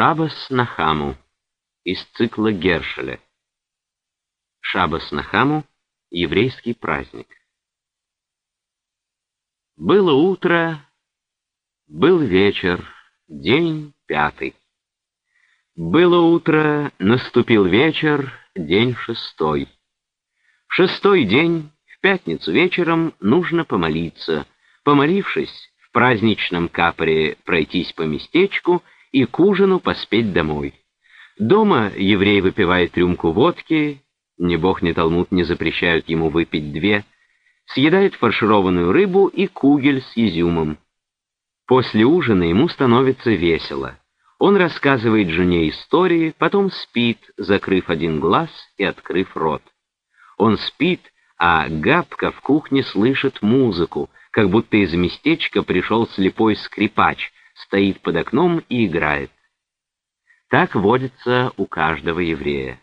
Шабас Нахаму из цикла Гершеля. Шабас Нахаму — еврейский праздник. Было утро, был вечер, день пятый. Было утро, наступил вечер, день шестой. В шестой день, в пятницу вечером, нужно помолиться. Помолившись, в праздничном капре пройтись по местечку и к ужину поспеть домой. Дома еврей выпивает рюмку водки, ни бог ни Талмуд не запрещают ему выпить две, съедает фаршированную рыбу и кугель с изюмом. После ужина ему становится весело. Он рассказывает жене истории, потом спит, закрыв один глаз и открыв рот. Он спит, а Габка в кухне слышит музыку, как будто из местечка пришел слепой скрипач, стоит под окном и играет. Так водится у каждого еврея.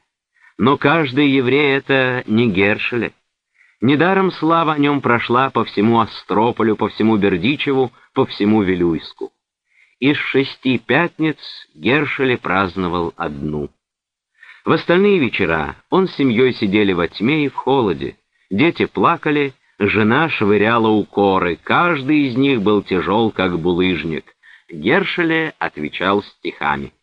Но каждый еврей — это не Гершеля. Недаром слава о нем прошла по всему Астрополю, по всему Бердичеву, по всему Вилюйску. Из шести пятниц Гершели праздновал одну. В остальные вечера он с семьей сидели во тьме и в холоде. Дети плакали, жена швыряла укоры, каждый из них был тяжел, как булыжник. Гершеле отвечал стихами.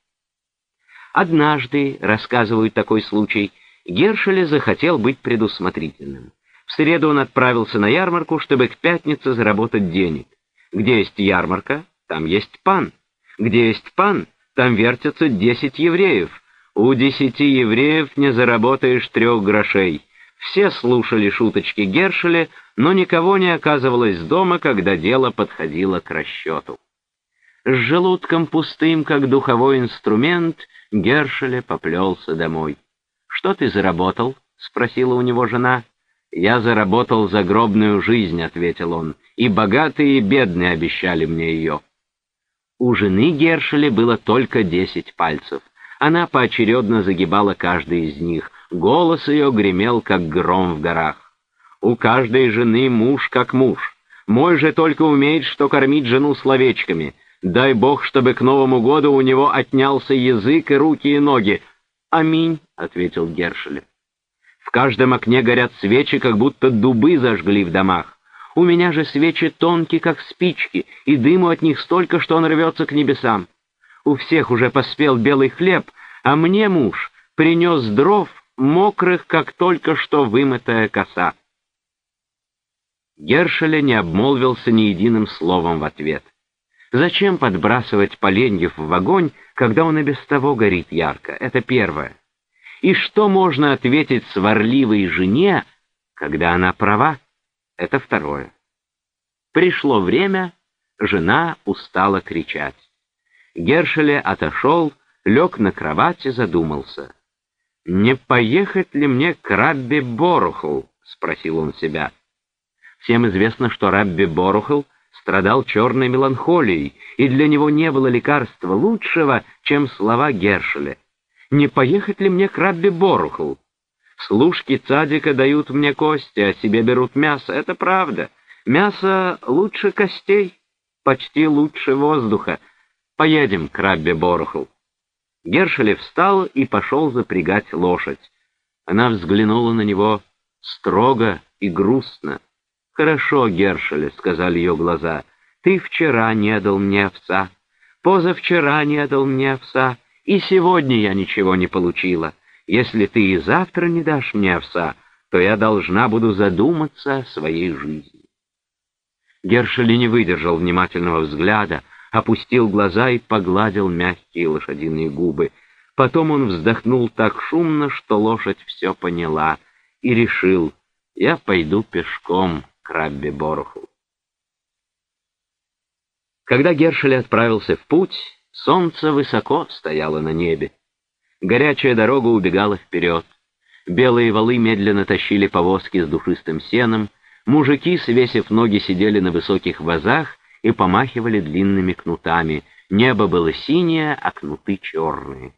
Однажды, рассказывают такой случай, Гершеле захотел быть предусмотрительным. В среду он отправился на ярмарку, чтобы к пятнице заработать денег. Где есть ярмарка, там есть пан. Где есть пан, там вертятся десять евреев. У десяти евреев не заработаешь трех грошей. Все слушали шуточки Гершеля, но никого не оказывалось дома, когда дело подходило к расчету. С желудком пустым, как духовой инструмент, Гершеля поплелся домой. «Что ты заработал?» — спросила у него жена. «Я заработал загробную жизнь», — ответил он, — «и богатые и бедные обещали мне ее». У жены Гершеля было только десять пальцев. Она поочередно загибала каждый из них. Голос ее гремел, как гром в горах. У каждой жены муж как муж. Мой же только умеет, что кормить жену словечками. Дай Бог, чтобы к Новому году у него отнялся язык и руки и ноги. «Аминь», — ответил Гершель. В каждом окне горят свечи, как будто дубы зажгли в домах. У меня же свечи тонкие, как спички, и дыму от них столько, что он рвется к небесам. У всех уже поспел белый хлеб, а мне муж принес дров, мокрых, как только что вымытая коса. Гершеля не обмолвился ни единым словом в ответ. Зачем подбрасывать поленьев в огонь, когда он и без того горит ярко? Это первое. И что можно ответить сварливой жене, когда она права? Это второе. Пришло время, жена устала кричать. Гершеле отошел, лег на кровати, задумался. «Не поехать ли мне к Рабби Борухл?» — спросил он себя. Всем известно, что Рабби Борухл страдал черной меланхолией, и для него не было лекарства лучшего, чем слова Гершеля. «Не поехать ли мне к Рабби Борухл?» Служки цадика дают мне кости, а себе берут мясо. Это правда. Мясо лучше костей, почти лучше воздуха. Поедем к Раббе Бороху. Гершелев встал и пошел запрягать лошадь. Она взглянула на него строго и грустно. «Хорошо, Гершеле», — сказали ее глаза, — «ты вчера не дал мне овса, позавчера не дал мне овса, и сегодня я ничего не получила». Если ты и завтра не дашь мне овса, то я должна буду задуматься о своей жизни. Гершели не выдержал внимательного взгляда, опустил глаза и погладил мягкие лошадиные губы. Потом он вздохнул так шумно, что лошадь все поняла, и решил, я пойду пешком к Рабби Боруху. Когда Гершель отправился в путь, солнце высоко стояло на небе. Горячая дорога убегала вперед. Белые валы медленно тащили повозки с душистым сеном, мужики, свесив ноги, сидели на высоких вазах и помахивали длинными кнутами. Небо было синее, а кнуты черные.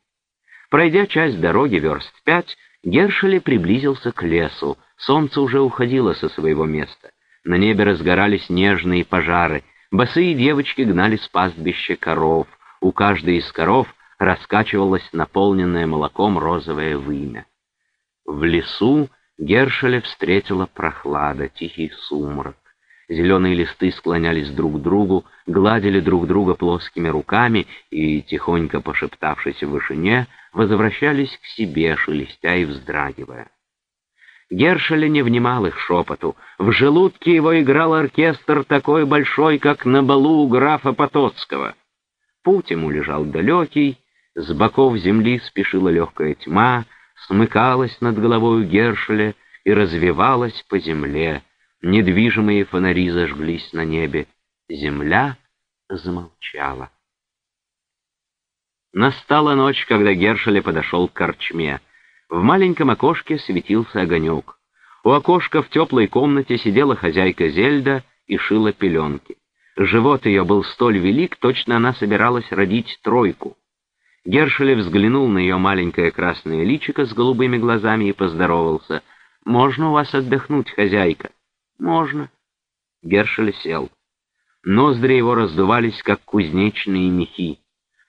Пройдя часть дороги верст пять, Гершели приблизился к лесу. Солнце уже уходило со своего места. На небе разгорались нежные пожары. Босые девочки гнали с пастбища коров. У каждой из коров раскачивалось наполненное молоком розовое вымя. В лесу Гершеля встретила прохлада, тихий сумрак. Зеленые листы склонялись друг к другу, гладили друг друга плоскими руками и, тихонько пошептавшись в вышине, возвращались к себе, шелестя и вздрагивая. Гершеля не внимал их шепоту. В желудке его играл оркестр такой большой, как на балу у графа Потоцкого. Путь ему лежал далекий, с боков земли спешила легкая тьма, смыкалась над головой Гершеля и развивалась по земле. Недвижимые фонари зажглись на небе. Земля замолчала. Настала ночь, когда Гершеля подошел к корчме. В маленьком окошке светился огонек. У окошка в теплой комнате сидела хозяйка Зельда и шила пеленки. Живот ее был столь велик, точно она собиралась родить тройку. Гершеле взглянул на ее маленькое красное личико с голубыми глазами и поздоровался. «Можно у вас отдохнуть, хозяйка?» «Можно». Гершеле сел. Ноздри его раздувались, как кузнечные мехи.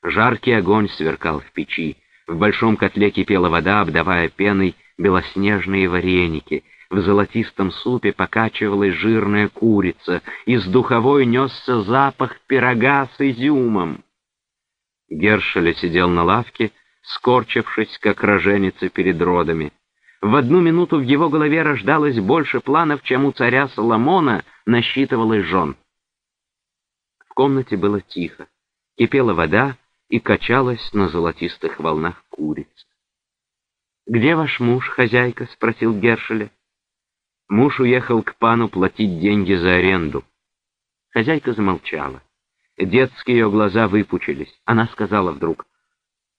Жаркий огонь сверкал в печи. В большом котле кипела вода, обдавая пеной белоснежные вареники. В золотистом супе покачивалась жирная курица. Из духовой несся запах пирога с изюмом. Гершеля сидел на лавке, скорчившись, как роженица перед родами. В одну минуту в его голове рождалось больше планов, чем у царя Соломона насчитывалось жен. В комнате было тихо. Кипела вода, и качалась на золотистых волнах курица. «Где ваш муж, хозяйка?» — спросил Гершеля. Муж уехал к пану платить деньги за аренду. Хозяйка замолчала. Детские ее глаза выпучились. Она сказала вдруг,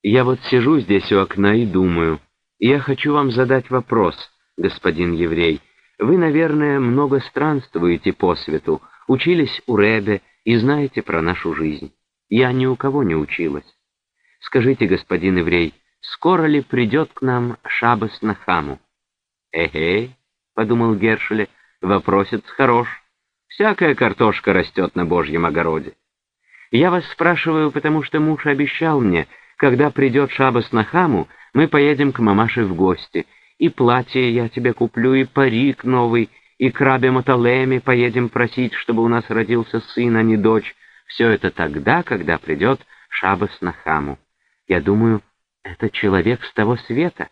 «Я вот сижу здесь у окна и думаю, я хочу вам задать вопрос, господин еврей. Вы, наверное, много странствуете по свету, учились у Ребе и знаете про нашу жизнь. Я ни у кого не училась. Скажите, господин еврей, скоро ли придет к нам Шабас Нахаму? Эгей, подумал Гершеле, вопросец хорош. Всякая картошка растет на божьем огороде. Я вас спрашиваю, потому что муж обещал мне, когда придет Шабас Нахаму, мы поедем к мамаше в гости, и платье я тебе куплю, и парик новый, и к рабе Маталеме поедем просить, чтобы у нас родился сын, а не дочь, все это тогда, когда придет Шабас Нахаму. Я думаю, это человек с того света.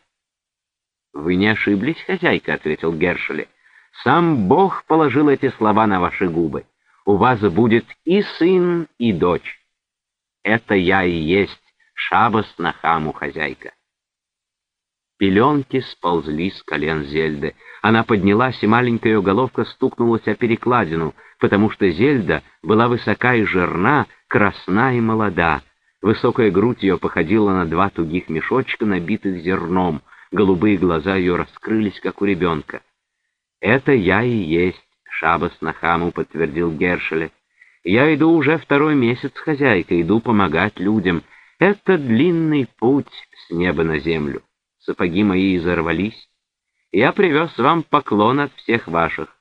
«Вы не ошиблись, хозяйка», — ответил Гершеле. «Сам Бог положил эти слова на ваши губы. У вас будет и сын, и дочь. Это я и есть Шабас Нахаму, хозяйка». Пеленки сползли с колен Зельды. Она поднялась, и маленькая ее головка стукнулась о перекладину, потому что Зельда была высока и жирна, красна и молода. Высокая грудь ее походила на два тугих мешочка, набитых зерном. Голубые глаза ее раскрылись, как у ребенка. «Это я и есть», — Шабас Нахаму подтвердил Гершеле. «Я иду уже второй месяц, хозяйка, иду помогать людям. Это длинный путь с неба на землю» сапоги мои изорвались. Я привез вам поклон от всех ваших.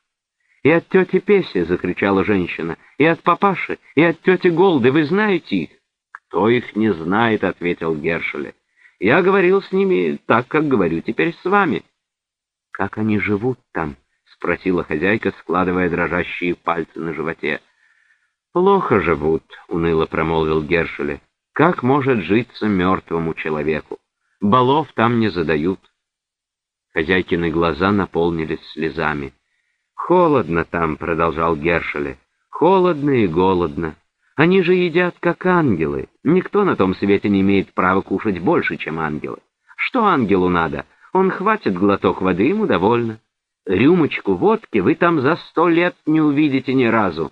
И от тети Песи, — закричала женщина, — и от папаши, и от тети Голды, вы знаете их? Кто их не знает, — ответил Гершеле. Я говорил с ними так, как говорю теперь с вами. Как они живут там? — спросила хозяйка, складывая дрожащие пальцы на животе. «Плохо живут», — уныло промолвил Гершеле. «Как может житься мертвому человеку? Балов там не задают. Хозяйкины глаза наполнились слезами. «Холодно там», — продолжал Гершеле. «Холодно и голодно. Они же едят, как ангелы. Никто на том свете не имеет права кушать больше, чем ангелы. Что ангелу надо? Он хватит глоток воды, ему довольно. Рюмочку водки вы там за сто лет не увидите ни разу».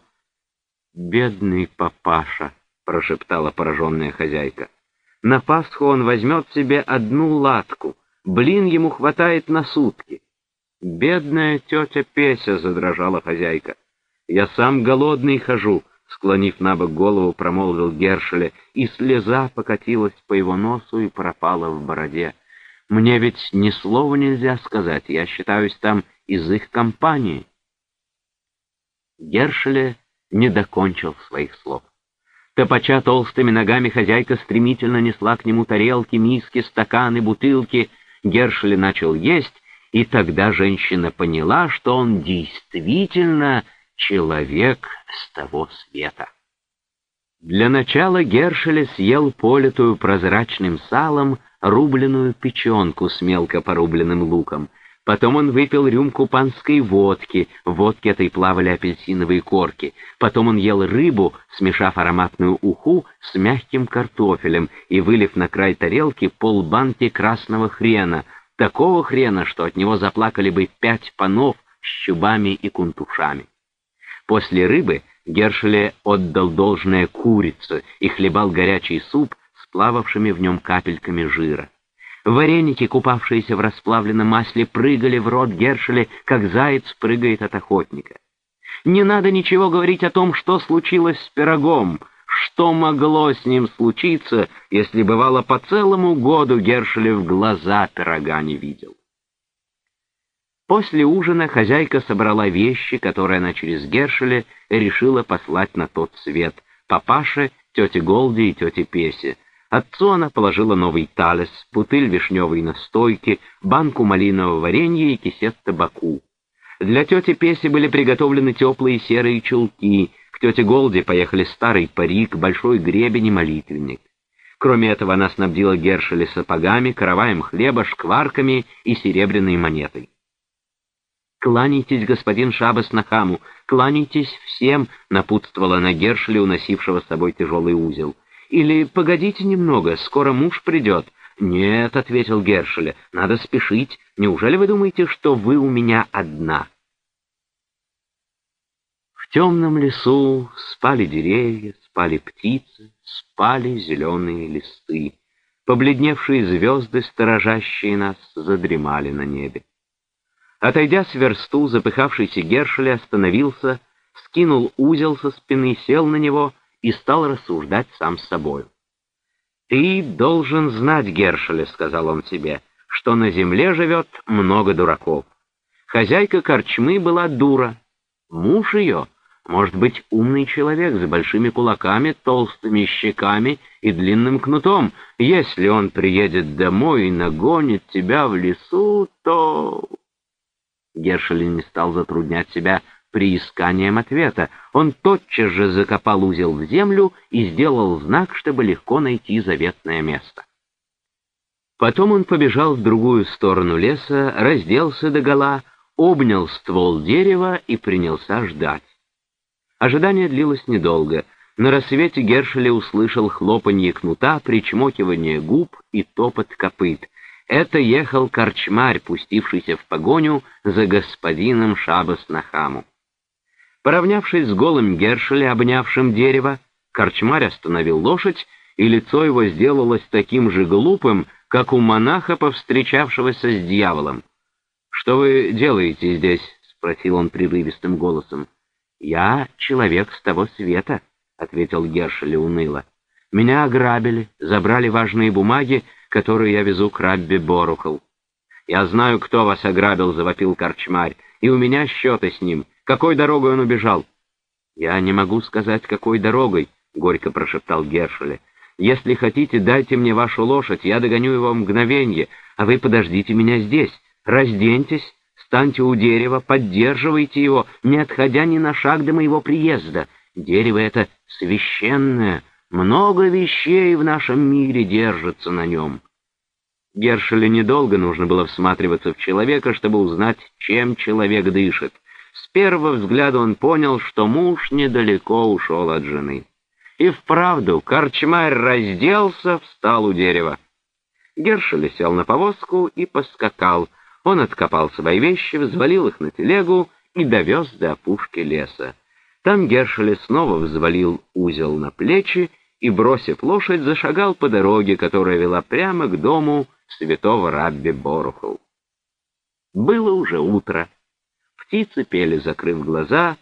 «Бедный папаша», — прошептала пораженная хозяйка. На Пасху он возьмет себе одну латку, блин ему хватает на сутки. «Бедная тетя Песя!» — задрожала хозяйка. «Я сам голодный хожу», — склонив на бок голову, промолвил Гершеля, и слеза покатилась по его носу и пропала в бороде. «Мне ведь ни слова нельзя сказать, я считаюсь там из их компании». Гершеле не докончил своих слов. Топача толстыми ногами хозяйка стремительно несла к нему тарелки, миски, стаканы, бутылки. Гершель начал есть, и тогда женщина поняла, что он действительно человек с того света. Для начала Гершеля съел политую прозрачным салом рубленую печенку с мелко порубленным луком — Потом он выпил рюмку панской водки, в водке этой плавали апельсиновые корки. Потом он ел рыбу, смешав ароматную уху с мягким картофелем и вылив на край тарелки полбанки красного хрена, такого хрена, что от него заплакали бы пять панов с щубами и кунтушами. После рыбы Гершеле отдал должное курице и хлебал горячий суп с плававшими в нем капельками жира. Вареники, купавшиеся в расплавленном масле, прыгали в рот Гершеля, как заяц прыгает от охотника. Не надо ничего говорить о том, что случилось с пирогом, что могло с ним случиться, если бывало по целому году Гершеля в глаза пирога не видел. После ужина хозяйка собрала вещи, которые она через Гершеля решила послать на тот свет, папаше, тете Голди и тете Песе, Отцу она положила новый талис, бутыль вишневой настойки, банку малинового варенья и кисет табаку. Для тети Песи были приготовлены теплые серые чулки, к тете Голде поехали старый парик, большой гребень и молитвенник. Кроме этого она снабдила Гершеля сапогами, караваем хлеба, шкварками и серебряной монетой. «Кланяйтесь, господин Шабас Нахаму, кланяйтесь всем», — напутствовала на Гершеля, уносившего с собой тяжелый узел. Или погодите немного, скоро муж придет. Нет, — ответил Гершеля, — надо спешить. Неужели вы думаете, что вы у меня одна? В темном лесу спали деревья, спали птицы, спали зеленые листы. Побледневшие звезды, сторожащие нас, задремали на небе. Отойдя с версту, запыхавшийся Гершеля остановился, скинул узел со спины, сел на него — и стал рассуждать сам с собою. «Ты должен знать, Гершеля», — сказал он себе, — «что на земле живет много дураков. Хозяйка корчмы была дура. Муж ее, может быть, умный человек с большими кулаками, толстыми щеками и длинным кнутом. Если он приедет домой и нагонит тебя в лесу, то...» Гершель не стал затруднять себя приисканием ответа. Он тотчас же закопал узел в землю и сделал знак, чтобы легко найти заветное место. Потом он побежал в другую сторону леса, разделся догола, обнял ствол дерева и принялся ждать. Ожидание длилось недолго. На рассвете Гершеля услышал хлопанье кнута, причмокивание губ и топот копыт. Это ехал корчмарь, пустившийся в погоню за господином Шабас Нахаму. Поравнявшись с голым Гершеле, обнявшим дерево, корчмарь остановил лошадь, и лицо его сделалось таким же глупым, как у монаха, повстречавшегося с дьяволом. «Что вы делаете здесь?» — спросил он прерывистым голосом. «Я человек с того света», — ответил Гершеле уныло. «Меня ограбили, забрали важные бумаги, которые я везу к Рабби Борухал». «Я знаю, кто вас ограбил», — завопил корчмарь, — «и у меня счеты с ним». Какой дорогой он убежал?» «Я не могу сказать, какой дорогой», — горько прошептал Гершеле. «Если хотите, дайте мне вашу лошадь, я догоню его мгновенье, а вы подождите меня здесь, разденьтесь, станьте у дерева, поддерживайте его, не отходя ни на шаг до моего приезда. Дерево это священное, много вещей в нашем мире держится на нем». Гершеле недолго нужно было всматриваться в человека, чтобы узнать, чем человек дышит. С первого взгляда он понял, что муж недалеко ушел от жены. И вправду корчмарь разделся, встал у дерева. Гершель сел на повозку и поскакал. Он откопал свои вещи, взвалил их на телегу и довез до опушки леса. Там Гершель снова взвалил узел на плечи и, бросив лошадь, зашагал по дороге, которая вела прямо к дому святого Рабби Боруху. Было уже утро. Птицы пели, закрыв глаза,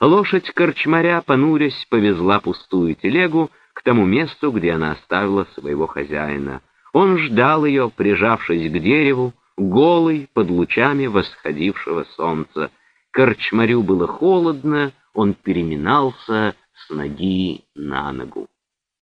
лошадь корчмаря, понурясь, повезла пустую телегу к тому месту, где она оставила своего хозяина. Он ждал ее, прижавшись к дереву, голый, под лучами восходившего солнца. Корчмарю было холодно, он переминался с ноги на ногу.